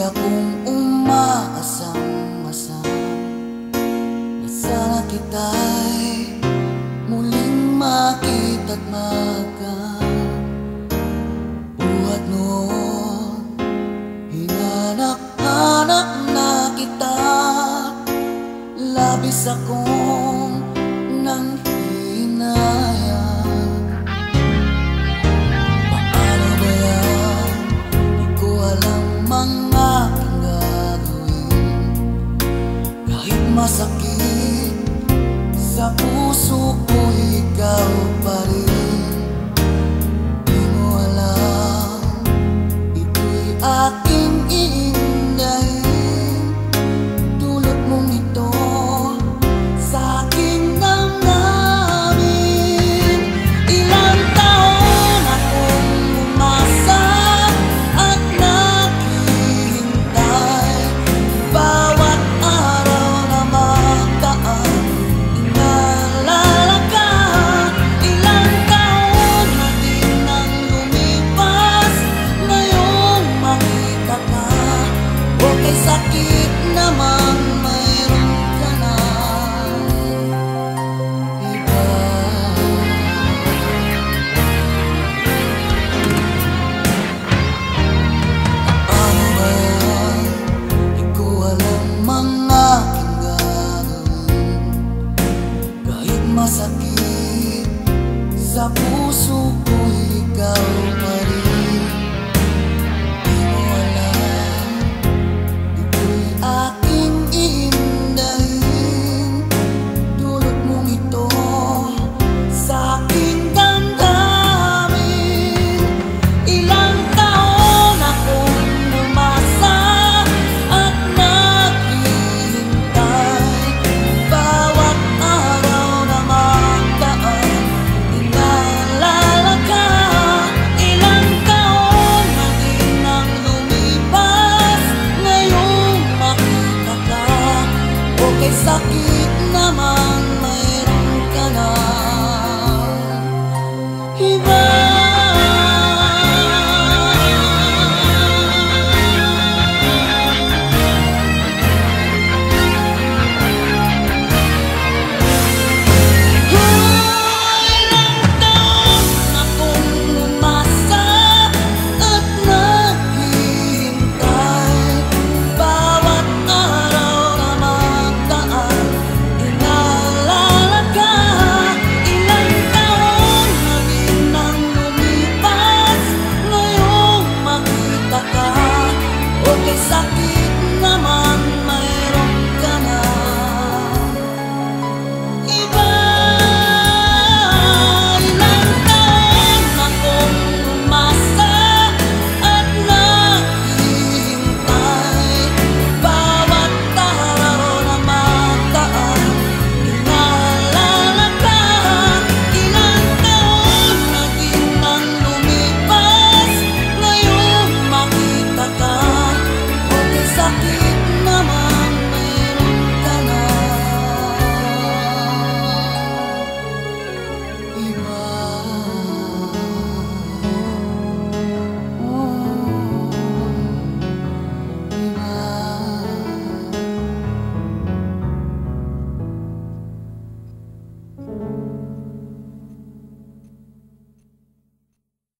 akong umaasang-asang Na sana kita'y muling makita't magkang Buhat noon, hinanap-hanap na kita. Labis akong puso ko ikaw pa rin. Di mo alam, ito'y akin sakit namang don't be